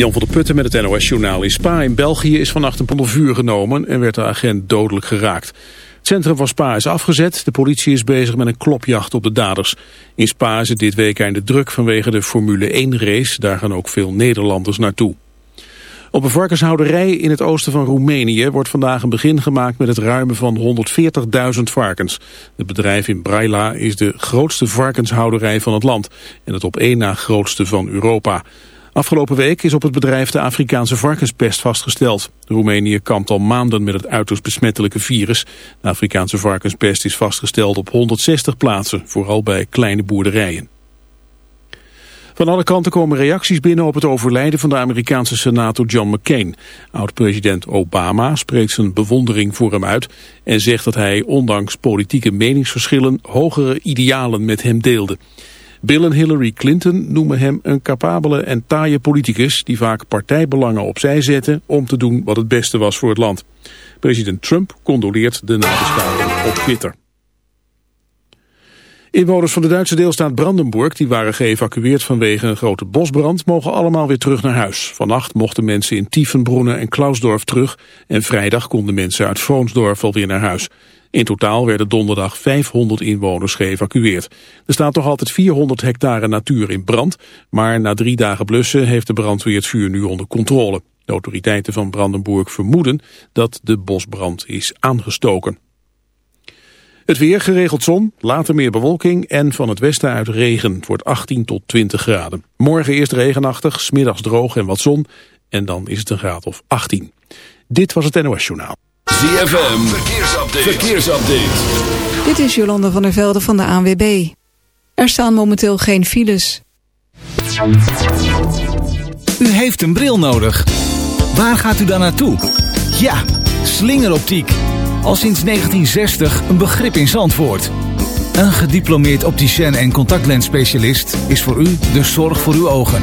Jan van der Putten met het NOS-journaal in Spa in België is vannacht een onder vuur genomen en werd de agent dodelijk geraakt. Het centrum van Spa is afgezet, de politie is bezig met een klopjacht op de daders. In Spa is het dit weekend de druk vanwege de Formule 1-race, daar gaan ook veel Nederlanders naartoe. Op een varkenshouderij in het oosten van Roemenië wordt vandaag een begin gemaakt met het ruimen van 140.000 varkens. Het bedrijf in Braila is de grootste varkenshouderij van het land en het op één na grootste van Europa. Afgelopen week is op het bedrijf de Afrikaanse varkenspest vastgesteld. Roemenië kampt al maanden met het uiterst besmettelijke virus. De Afrikaanse varkenspest is vastgesteld op 160 plaatsen, vooral bij kleine boerderijen. Van alle kanten komen reacties binnen op het overlijden van de Amerikaanse senator John McCain. Oud-president Obama spreekt zijn bewondering voor hem uit en zegt dat hij ondanks politieke meningsverschillen hogere idealen met hem deelde. Bill en Hillary Clinton noemen hem een capabele en taaie politicus die vaak partijbelangen opzij zette om te doen wat het beste was voor het land. President Trump condoleert de nabestaanden op Twitter. Inwoners van de Duitse deelstaat Brandenburg, die waren geëvacueerd vanwege een grote bosbrand, mogen allemaal weer terug naar huis. Vannacht mochten mensen in Tiefenbronnen en Klausdorf terug en vrijdag konden mensen uit Vroonsdorf alweer naar huis. In totaal werden donderdag 500 inwoners geëvacueerd. Er staat nog altijd 400 hectare natuur in brand, maar na drie dagen blussen heeft de brandweer het vuur nu onder controle. De autoriteiten van Brandenburg vermoeden dat de bosbrand is aangestoken. Het weer geregeld zon, later meer bewolking en van het westen uit regen. Het wordt 18 tot 20 graden. Morgen eerst regenachtig, smiddags droog en wat zon. En dan is het een graad of 18. Dit was het NOS Journaal. ZFM, verkeersupdate. verkeersupdate. Dit is Jolanda van der Velde van de ANWB. Er staan momenteel geen files. U heeft een bril nodig. Waar gaat u dan naartoe? Ja, slingeroptiek al sinds 1960 een begrip in Zandvoort. Een gediplomeerd opticien en contactlensspecialist is voor u de zorg voor uw ogen.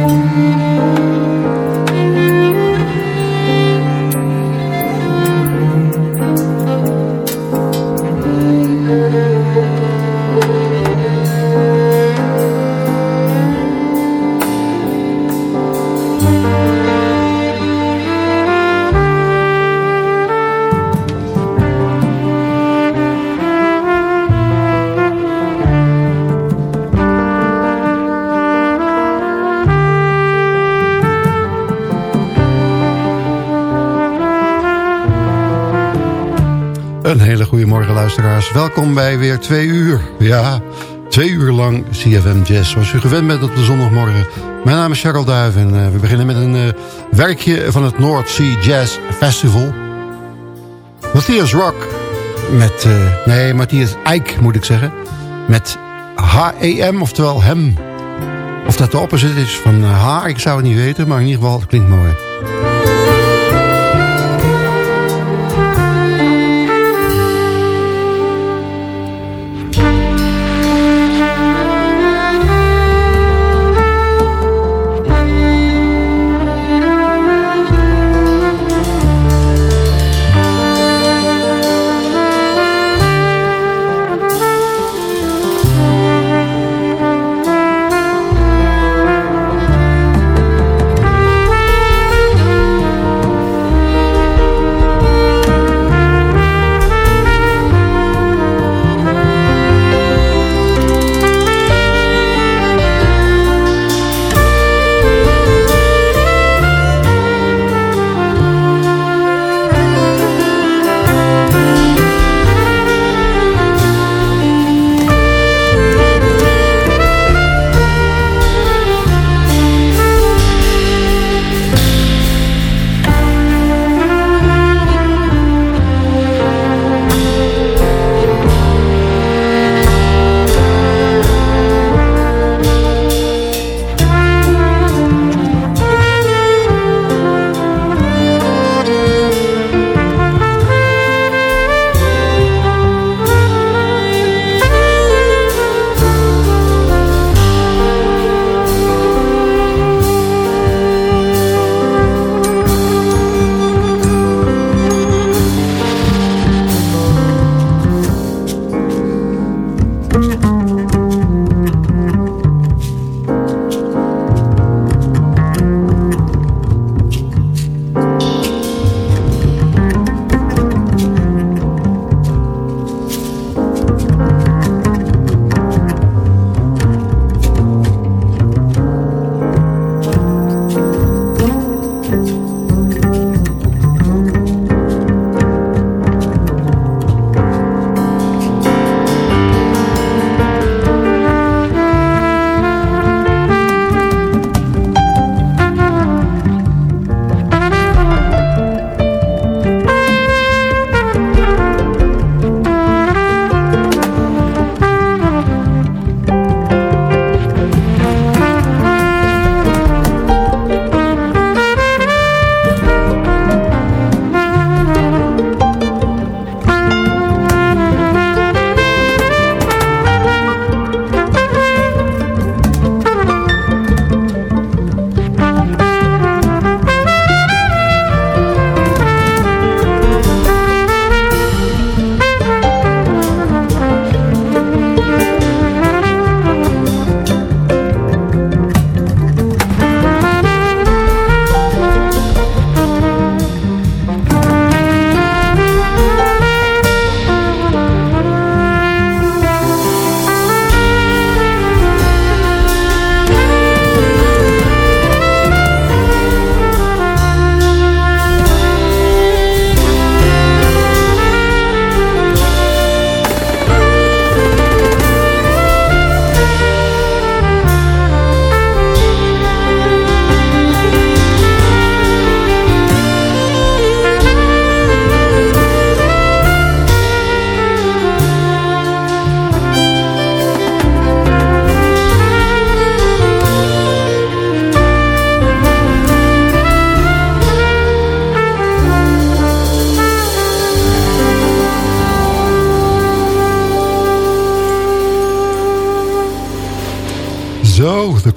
Welkom bij weer twee uur. Ja, twee uur lang CFM Jazz. Zoals u gewend bent op de zondagmorgen. Mijn naam is Charles Duif en uh, we beginnen met een uh, werkje van het North Sea Jazz Festival. Matthias Rock met... Uh, nee, Matthias Eijk moet ik zeggen. Met H-E-M, oftewel hem. Of dat de opposite is van H, ik zou het niet weten. Maar in ieder geval, het klinkt mooi.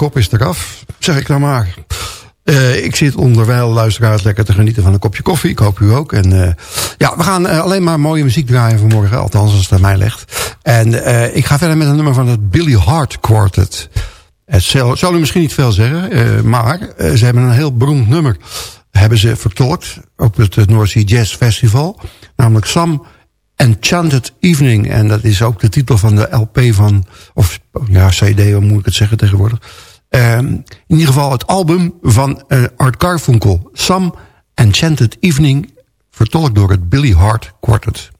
Kop is eraf, zeg ik dan maar. Uh, ik zit onderwijl, luisteraars, lekker te genieten van een kopje koffie. Ik hoop u ook. En uh, ja, we gaan uh, alleen maar mooie muziek draaien vanmorgen. Althans, als het aan mij legt. En ik ga verder met een nummer van het Billy Hart Quartet. Het zal, zal u misschien niet veel zeggen, maar ze hebben een heel beroemd nummer. Hebben ze vertolkt op het North Sea Jazz Festival. Namelijk Some Enchanted Evening. En dat is ook de titel van de LP van... Of ja, CD, hoe moet ik het zeggen tegenwoordig in ieder geval het album van uh, Art Garfunkel. Some Enchanted Evening, vertolkt door het Billy Hart Quartet.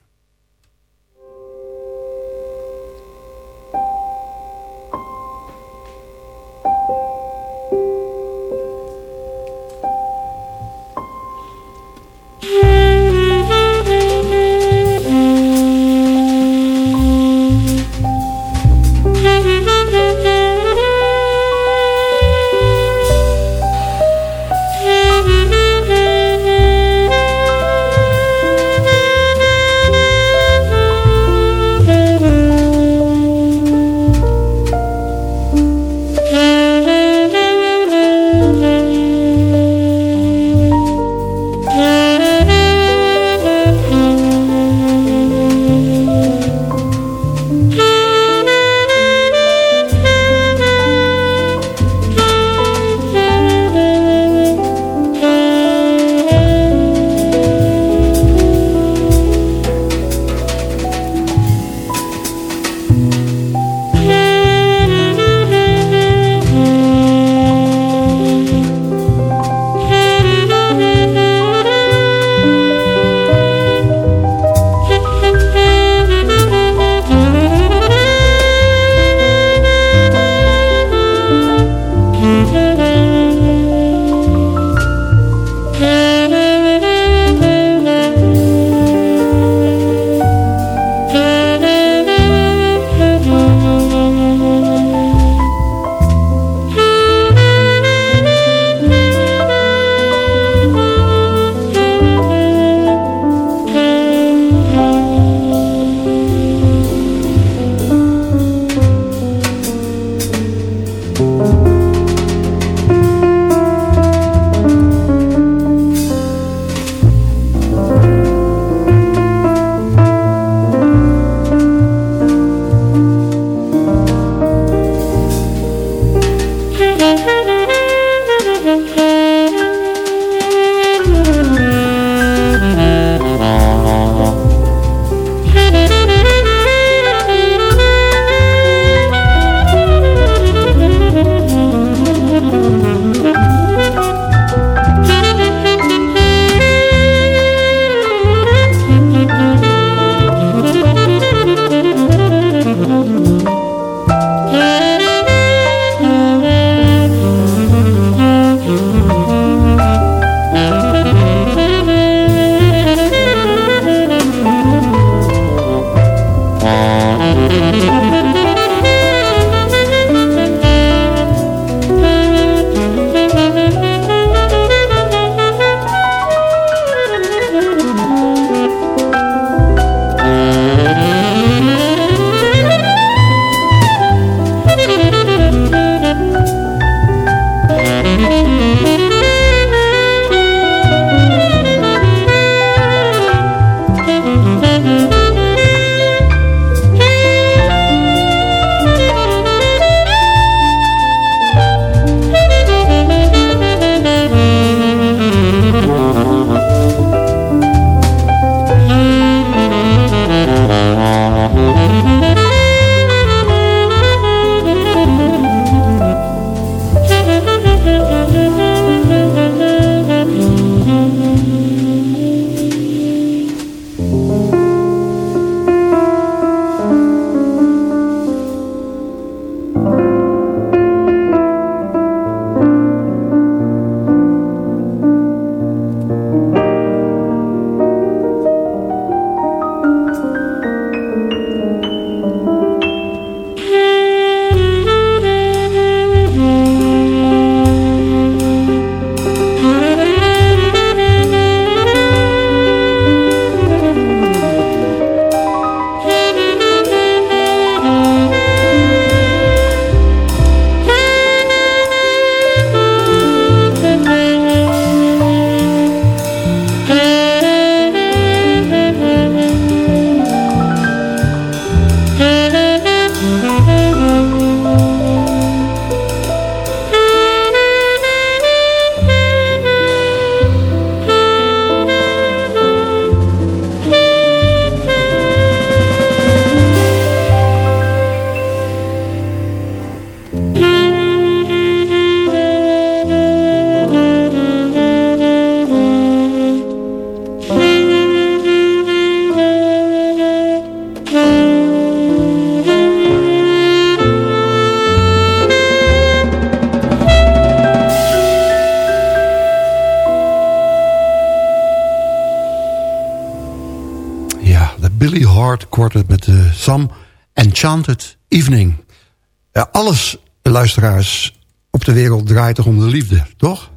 Luisteraars, op de wereld draait toch om de liefde, toch?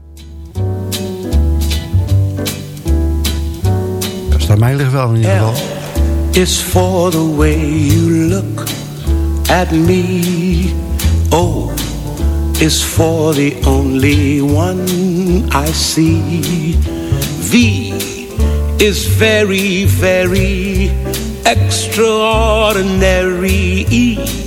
Dat staat mij ligt wel in ieder geval. is for the way you look at me. Oh, is for the only one I see. V is very, very extraordinary. E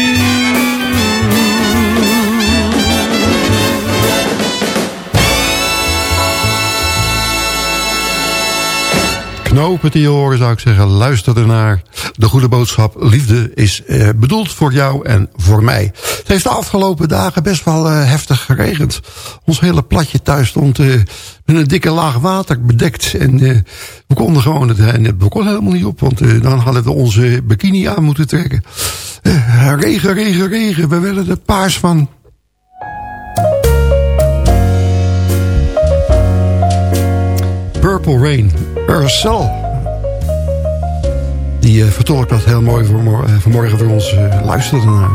Te je horen zou ik zeggen. Luister ernaar. De goede boodschap. Liefde is eh, bedoeld voor jou en voor mij. Het heeft de afgelopen dagen best wel eh, heftig geregend. Ons hele platje thuis stond eh, met een dikke laag water bedekt. En eh, we konden gewoon het, we konden helemaal niet op. Want eh, dan hadden we onze bikini aan moeten trekken. Eh, regen, regen, regen. We werden er paars van. Purple Rain. Ursel. Die uh, vertolkt dat heel mooi voor uh, vanmorgen voor ons. Uh, luisteren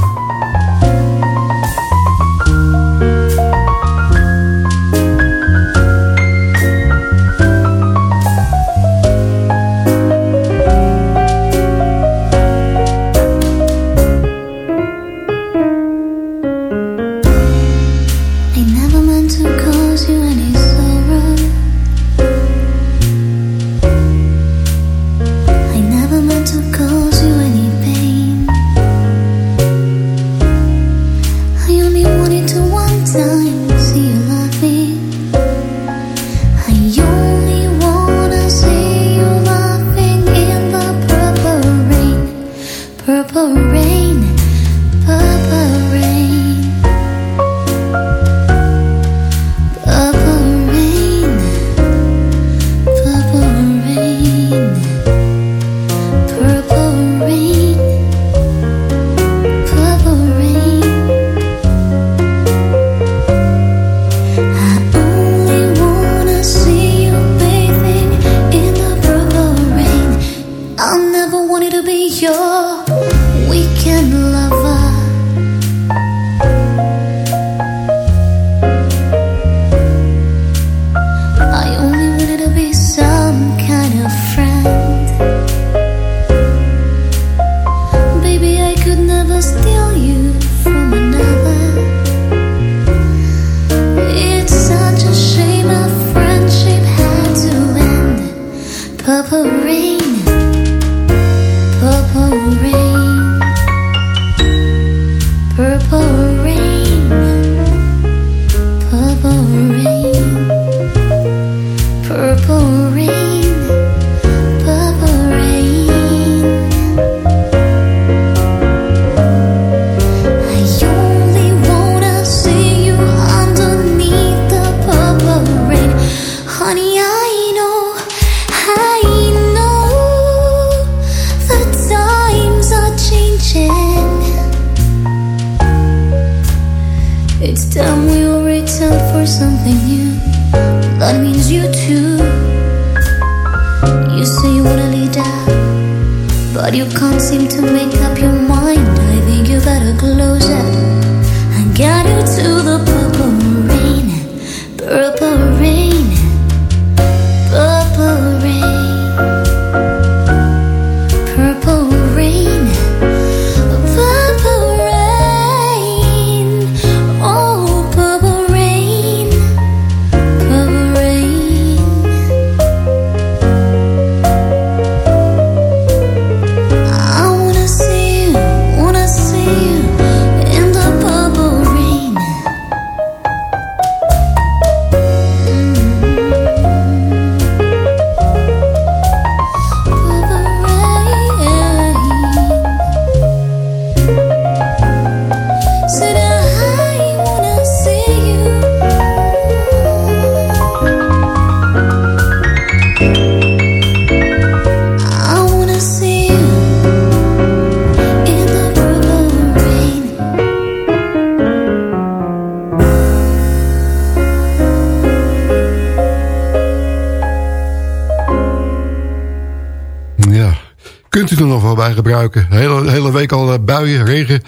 gebruiken. De hele, hele week al eh, buien, regen.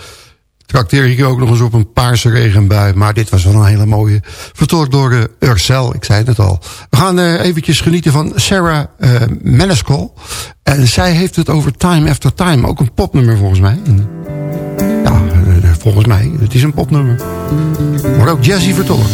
Trakteer ik ook nog eens op een paarse regenbui. Maar dit was wel een hele mooie. Vertolkt door uh, Ursel, ik zei het al. We gaan uh, eventjes genieten van Sarah uh. En zij heeft het over Time After Time. Ook een popnummer volgens mij. Ja, volgens mij. Het is een popnummer. Maar ook Jessie vertolkt.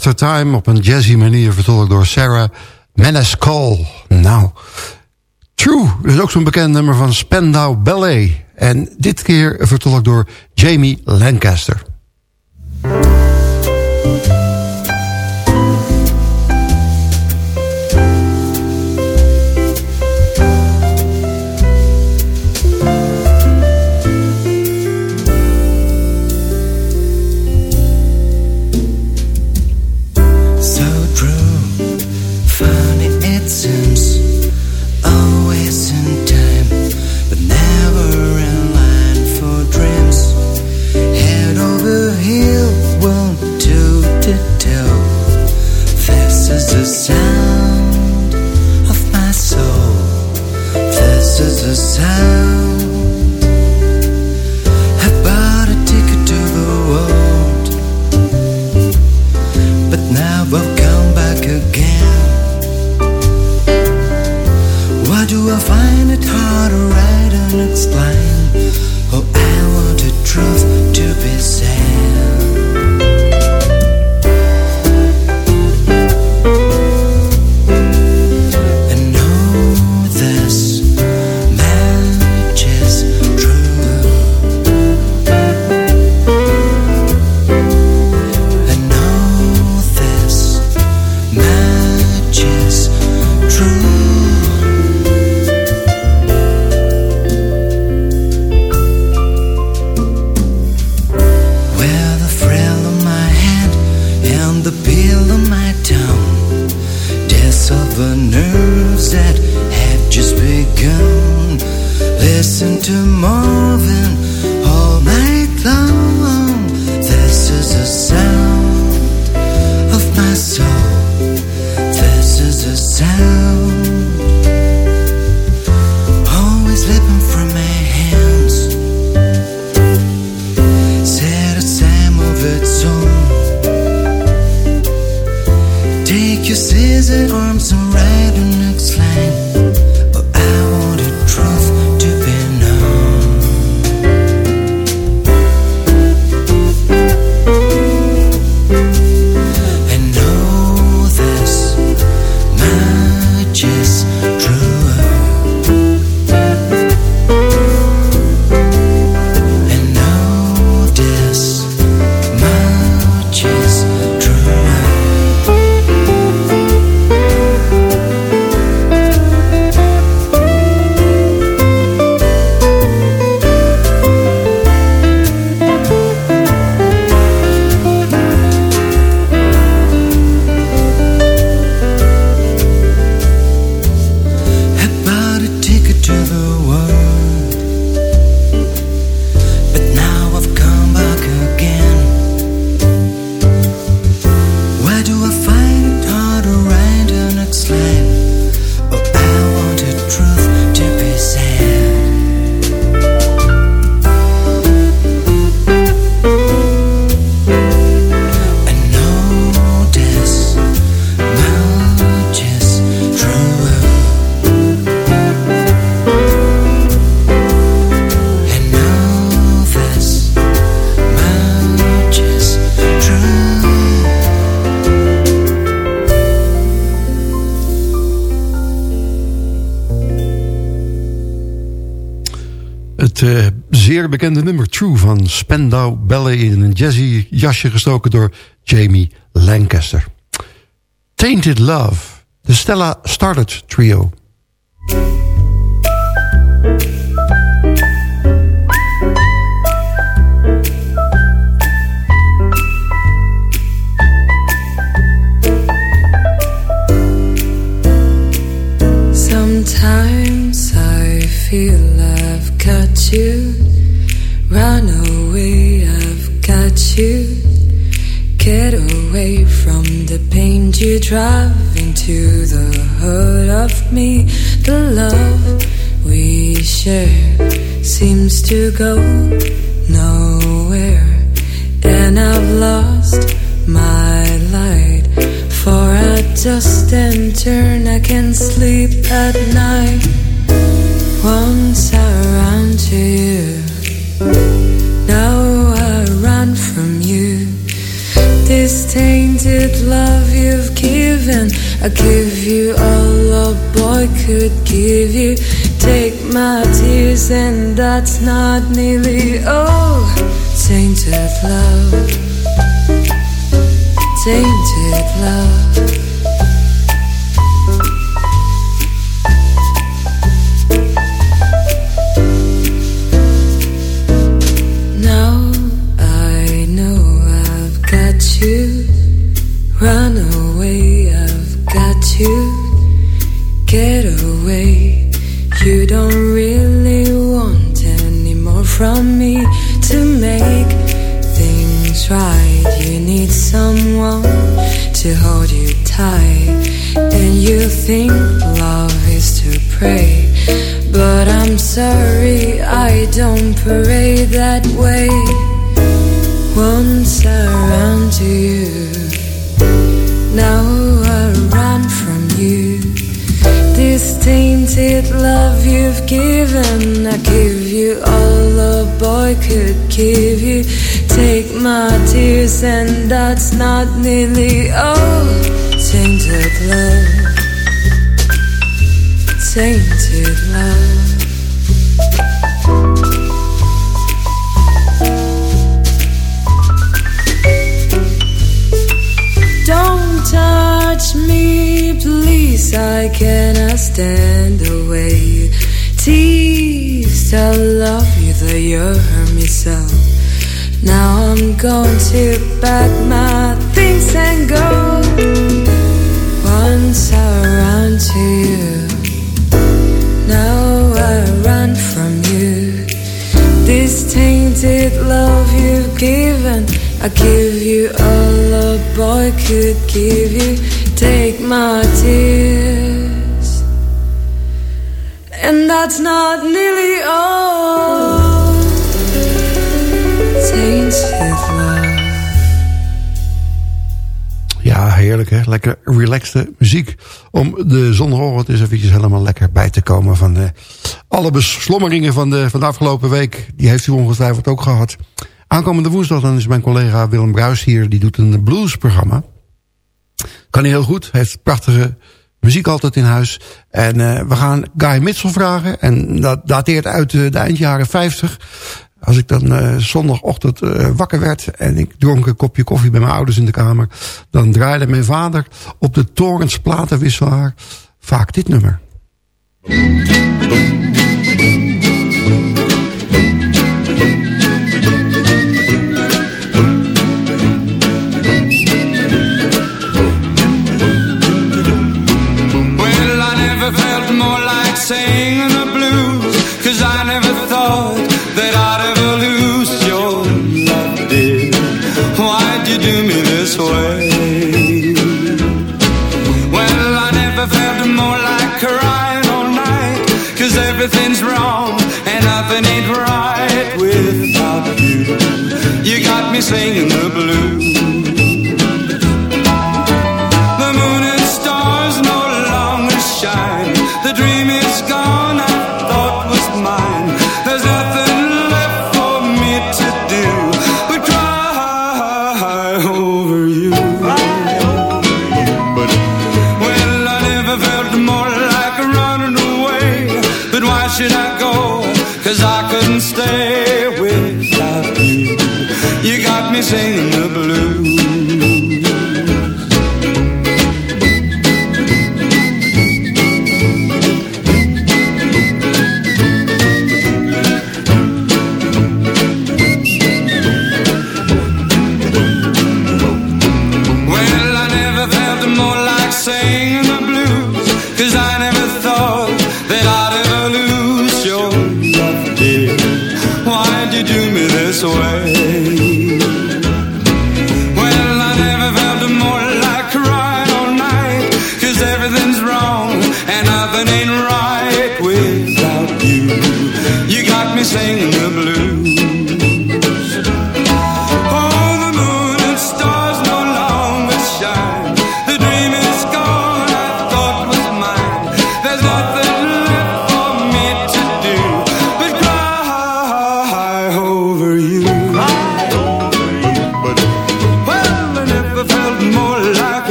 After Time op een jazzy manier vertolkt door Sarah Maniscal. Nou, True is ook zo'n bekend nummer van Spandau Ballet. En dit keer vertolkt door Jamie Lancaster. come back again. Why do I find it hard to write and explain? Oh, I want the truth to be said. Bekende nummer True van Spandau Ballet... in een jazzy jasje gestoken door Jamie Lancaster. Tainted Love, de Stella Started Trio. Sometimes I feel I've got you Run away, I've got you. Get away from the pain you're driving to the hurt of me. The love we share seems to go nowhere. And I've lost my light. For a dust and turn, I can't sleep at night. Once I ran to you. Now I run from you. This taint given. I give you all a boy could give you. Take my tears, and that's not nearly oh, tainted love, tainted love. I love you, though you hurt me so. Now I'm going to pack my things and go. Once I ran to you, now I run from you. This tainted love you've given, I give you all a boy could give you. Take my tears, and that's not nearly all. Tainted love. Ja, heerlijk hè. Lekker relaxte muziek. Om de zondagochtend eens eventjes helemaal lekker bij te komen van de, alle beslommeringen van de, van de afgelopen week. Die heeft u ongetwijfeld ook gehad. Aankomende woensdag dan is mijn collega Willem Bruis hier. Die doet een bluesprogramma. Kan hij heel goed. Heeft prachtige muziek altijd in huis. En uh, we gaan Guy Mitchell vragen. En dat dateert uit uh, de eindjaren 50. Als ik dan uh, zondagochtend uh, wakker werd en ik dronk een kopje koffie bij mijn ouders in de kamer... dan draaide mijn vader op de torens platenwisselaar vaak dit nummer. Singing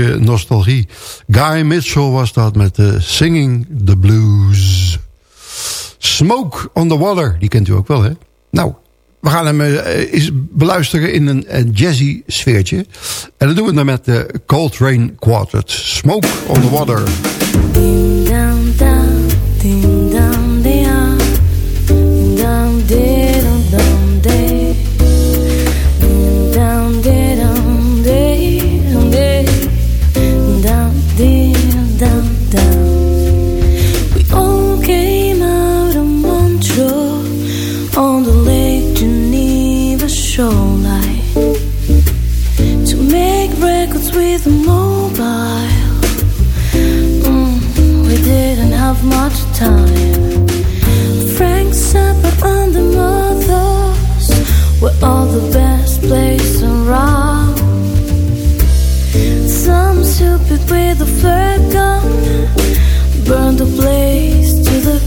nostalgie. Guy Mitchell was dat met uh, Singing the Blues. Smoke on the Water, die kent u ook wel, hè? Nou, we gaan hem eens beluisteren in een, een, jazzy sfeertje. En dat doen we dan met de Coltrane Quartet. Smoke on the Water.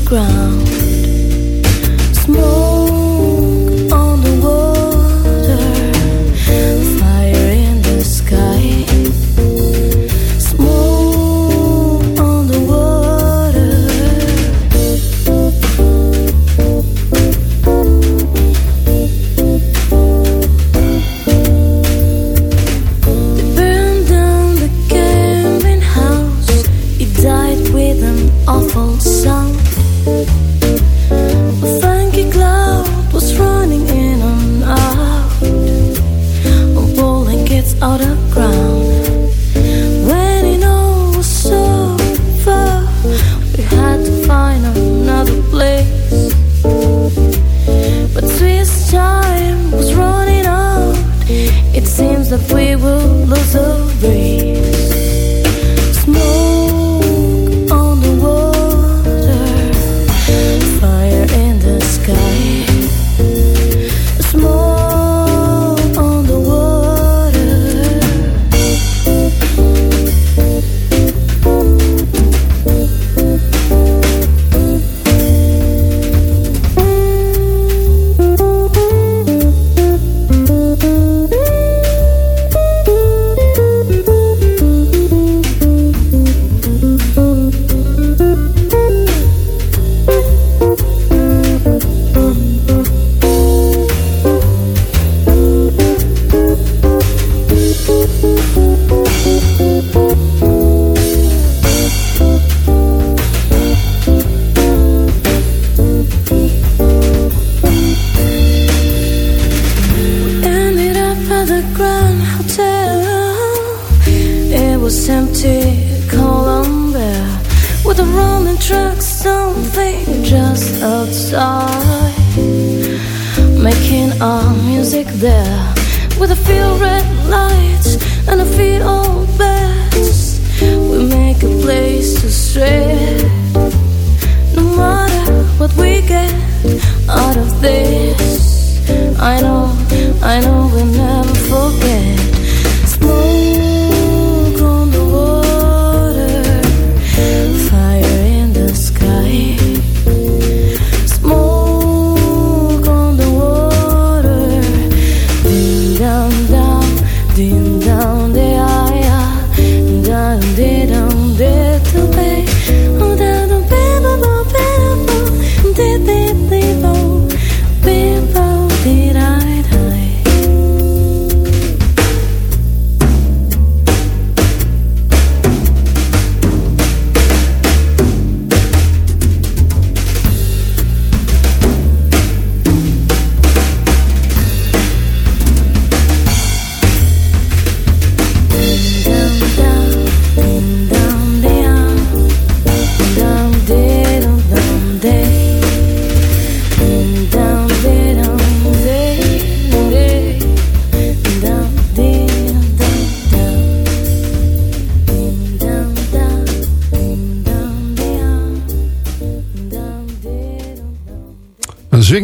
Ground.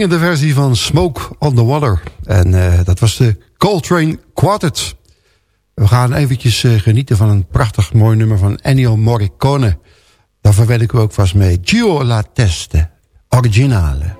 Swingende versie van Smoke on the Water. En uh, dat was de Coltrane Quartet. We gaan eventjes uh, genieten van een prachtig mooi nummer van Ennio Morricone. Daar ik u ook vast mee. Gio La Teste, originale.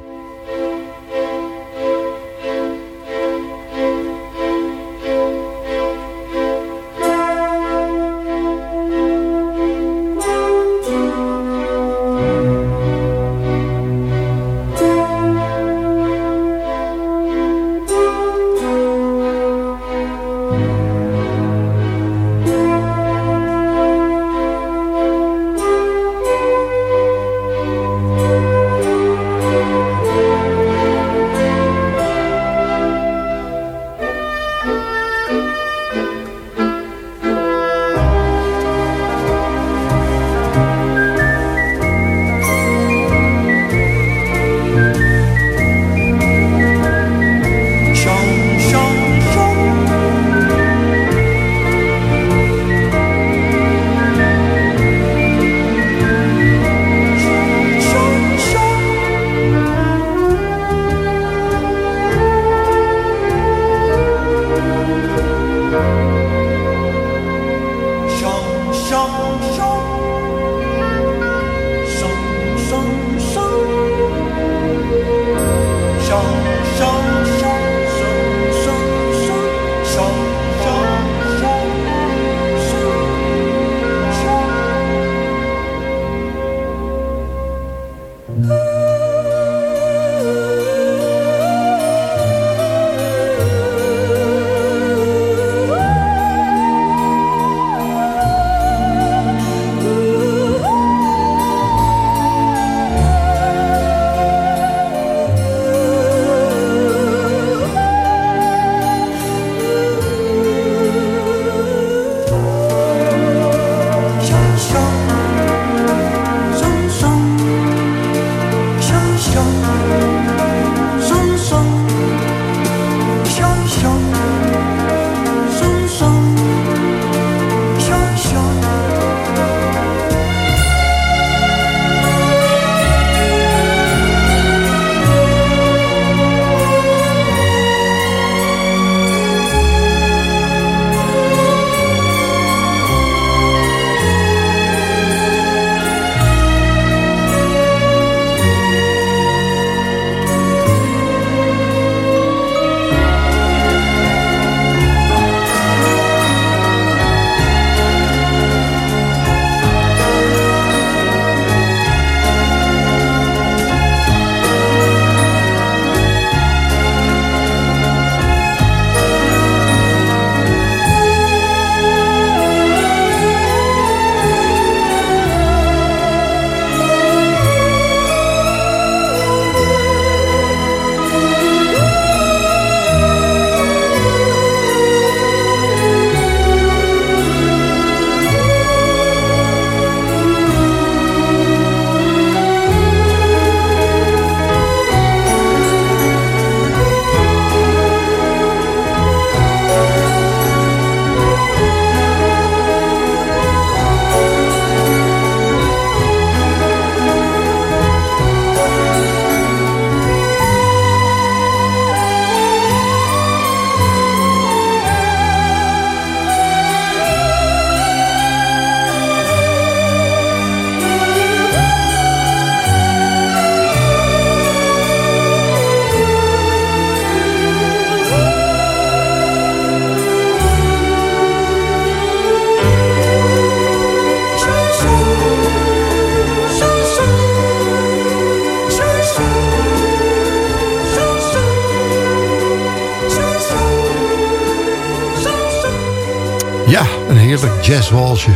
Jazzwalsje.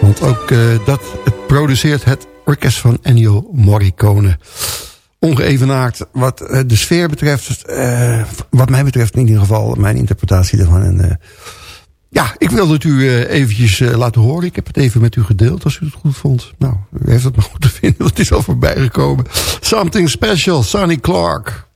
Want ook uh, dat produceert het orkest van Ennio Morricone. Ongeëvenaard wat uh, de sfeer betreft. Uh, wat mij betreft in ieder geval mijn interpretatie ervan. En, ja, ik wilde het u eventjes laten horen. Ik heb het even met u gedeeld als u het goed vond. Nou, u heeft het maar goed te vinden. Het is al voorbij gekomen. Something Special, Sonny Clark.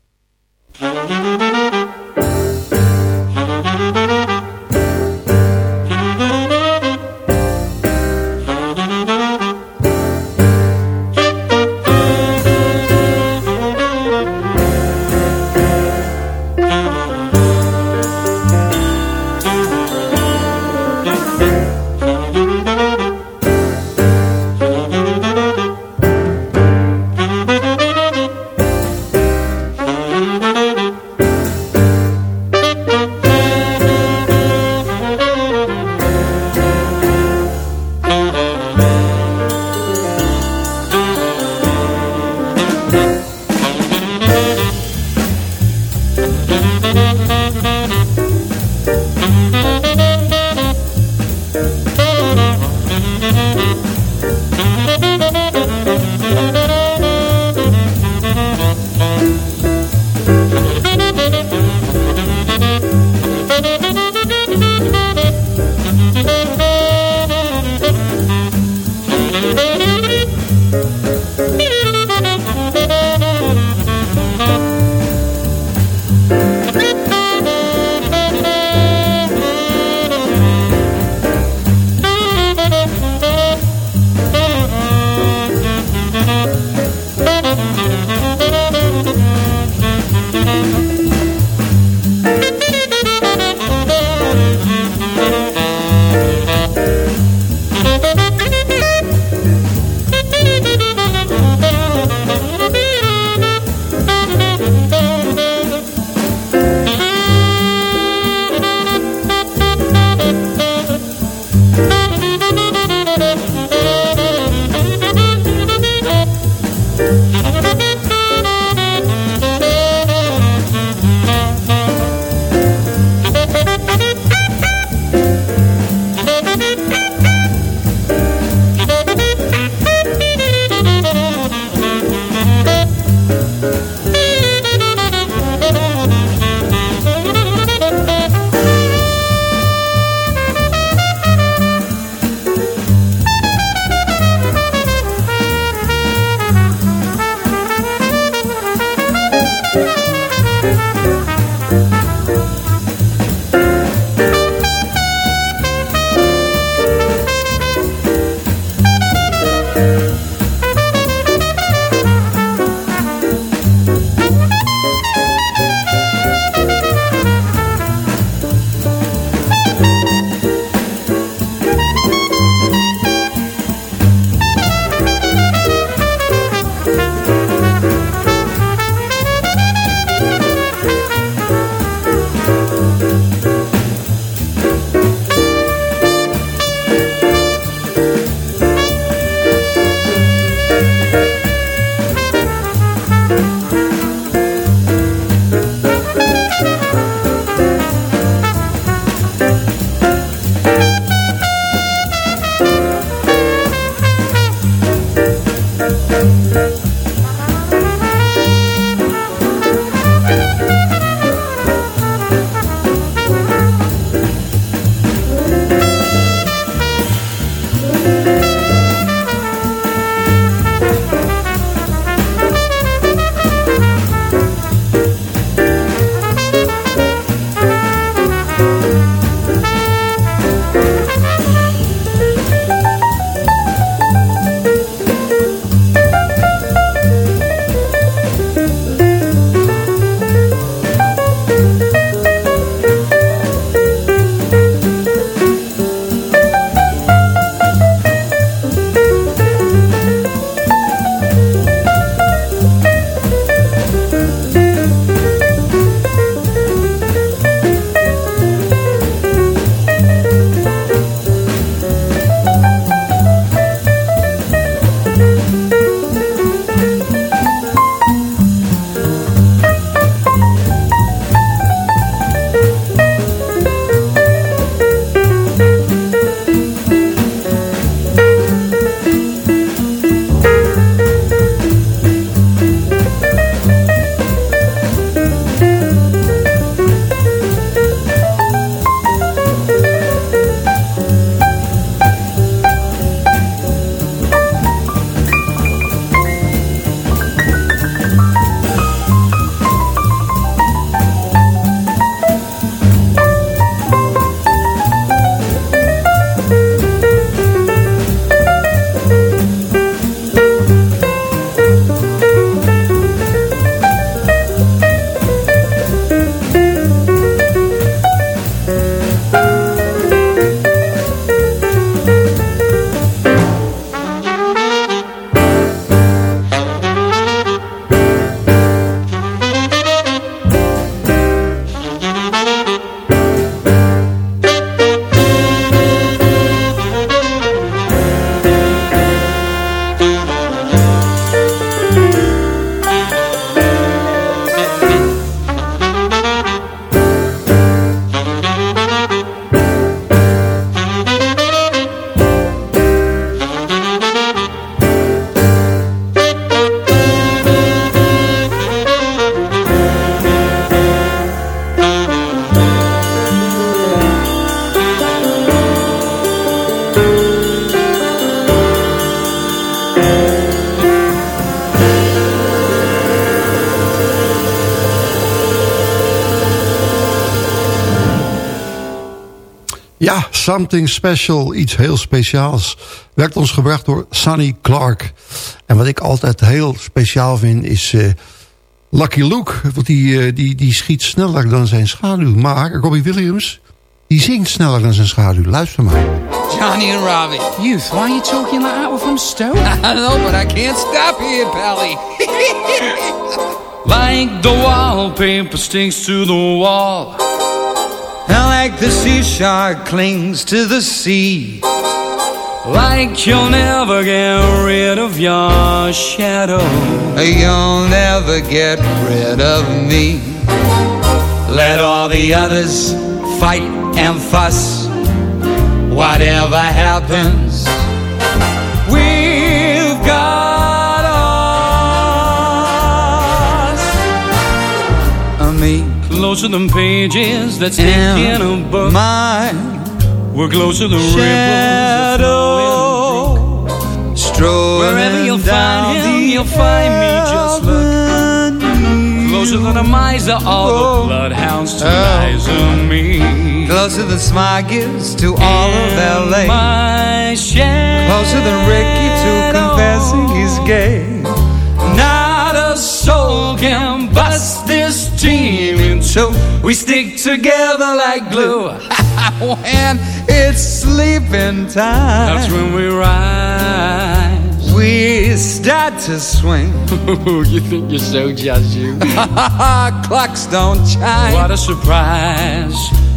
Something Special, iets heel speciaals. Werd ons gebracht door Sonny Clark. En wat ik altijd heel speciaal vind is uh, Lucky Luke. Want die, uh, die, die schiet sneller dan zijn schaduw. Maar Robbie Williams, die zingt sneller dan zijn schaduw. Luister maar. Johnny and Robbie. Youth, why are you talking like that? We're from Stoke. I know, but I can't stop here, Pally. like the wallpaper sticks to the wall. Like the sea shark clings to the sea Like you'll never get rid of your shadow. You'll never get rid of me. Let all the others fight and fuss. Whatever happens, Closer than pages that stick in a book. mine We're closer than ripples that flow strolling Wherever you'll find him, you'll find me. Just look closer than a miser. All the oh. bloodhounds to oh. miser me. Closer than Smart gives to all of LA. My shadow. Closer than Ricky to confessing he's gay. Two. We stick together like glue. when it's sleeping time, That's when we rise. we start to swing. you think you're so just you? Clocks don't chime, What a surprise.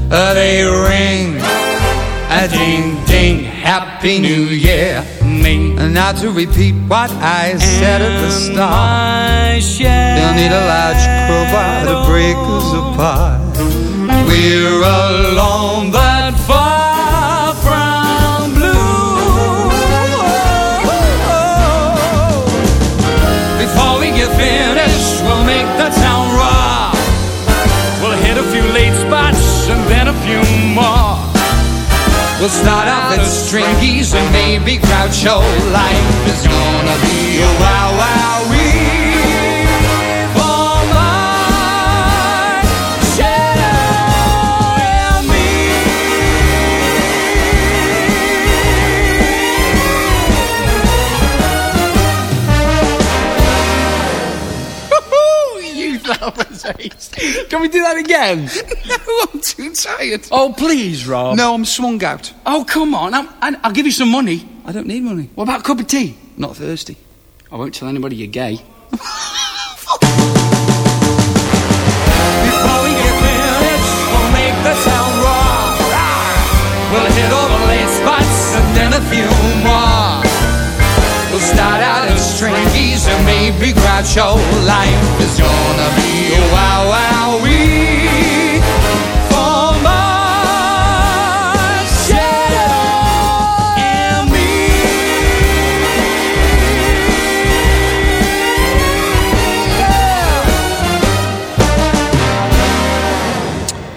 uh, they ring. A ding ding, Happy New Year. Me. And now to repeat what I said at the start. They'll need a large crowbar to break us apart. We're alone, but We'll start out with stringies and maybe show. Life is gonna be a wow wow Can we do that again? No, I'm too tired. Oh, please, Rob. No, I'm swung out. Oh, come on. I- I'll give you some money. I don't need money. What about a cup of tea? Not thirsty. I won't tell anybody you're gay. Before we get finished, we'll make the town rock. We'll hit all the late spots and then a few more. We'll start out as stringies and maybe. Life is gonna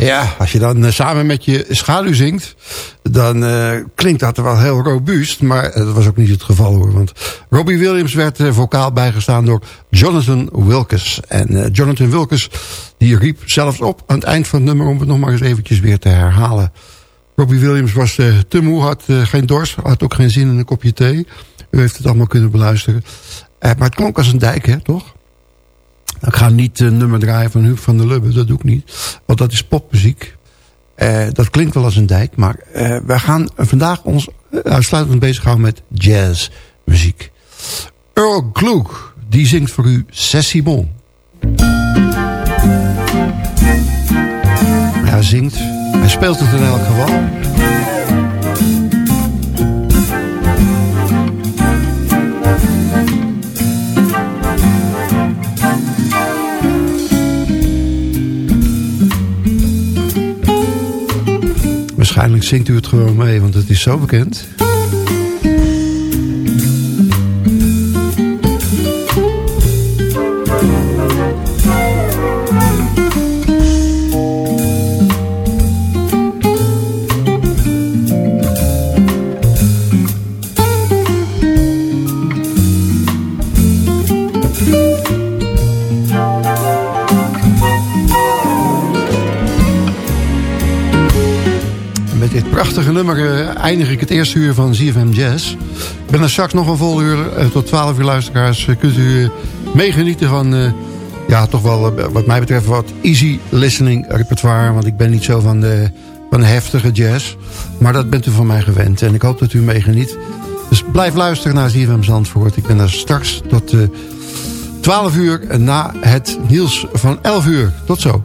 Ja, als je dan eh, samen met je schaduw zingt... dan eh, klinkt dat wel heel robuust. Maar eh, dat was ook niet het geval hoor. Want Robbie Williams werd vocaal bijgestaan door Jonathan Wilkes. En Jonathan Wilkes die riep zelfs op aan het eind van het nummer... om het nog maar eens eventjes weer te herhalen. Robbie Williams was te moe, had geen dorst... had ook geen zin in een kopje thee. U heeft het allemaal kunnen beluisteren. Maar het klonk als een dijk, hè, toch? Ik ga niet een nummer draaien van Huub van der Lubbe, dat doe ik niet. Want dat is popmuziek. Eh, dat klinkt wel als een dijk, maar eh, wij gaan vandaag ons uitsluitend bezighouden met jazzmuziek. Earl Klug, die zingt voor u Sessie Bon. Hij zingt, hij speelt het in elk geval. Waarschijnlijk zingt u het gewoon mee, want het is zo bekend. Prachtige nummer eh, eindig ik het eerste uur van ZFM Jazz. Ik ben er straks nog een vol uur. eh, tot 12 uur luisteraars eh, kunt u meegenieten van... ja, toch wel wat mij betreft wat easy listening repertoire. Want ik ben niet zo van de, van heftige jazz. Maar dat bent u van mij gewend. En ik hoop dat u meegeniet. Dus blijf luisteren naar ZFM Zandvoort. Ik ben er straks tot eh 12 uur na het nieuws van 11 uur. Tot zo.